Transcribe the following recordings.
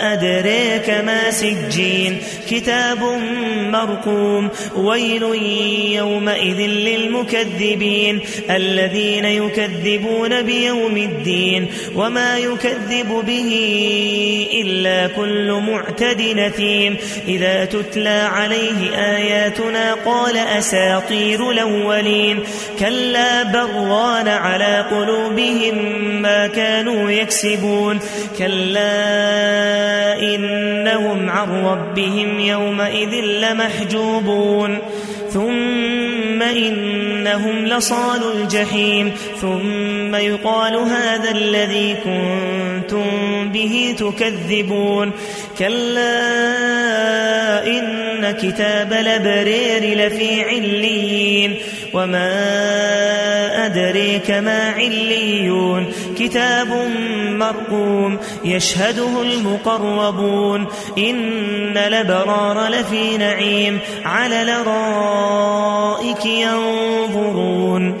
أدريك ما سجين. كتاب مرقوم. ويل يومئذ للمكذبين. الذين يكذبون بيوم الدين. وما يكذب به إلا كل معتد نثيم. إذا تتلى عليه آياتنا قال أساطير الأولين. كلا بران على قلوبهم ما كانوا يكسبون. كلا إنهم عن ربهم يومئذ لمحجوبون. ثم إنهم لصال الجحيم. ثم يقال هذا الذي كنتم به تكذبون. كلا إن كتاب لبرير لفي عليين. وما أدريك ما عليون كتاب مرقوم يشهده المقربون. إن لبرار لفي نعيم على لرائك ينظرون.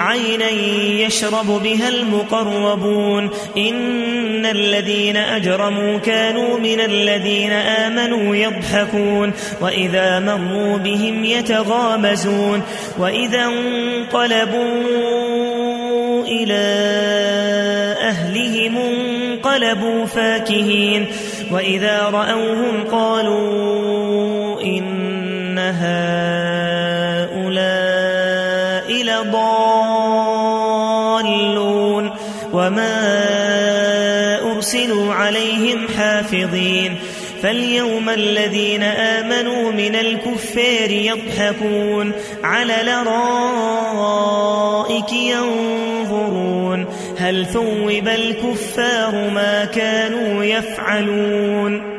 عينا يشرب بها المقربون. إن الذين أجرموا كانوا من الذين آمنوا يضحكون. وإذا مروا بهم يتغامزون. وإذا انقلبوا إلى أهلهم انقلبوا فاكهين. وإذا رأوهم قالوا إن هؤلاء لضالون وما أرسلوا عليهم حافظين فاليوم الذين آمنوا من الكفار يضحكون على لرائك ينظرون هل ثوب الكفار ما كانوا يفعلون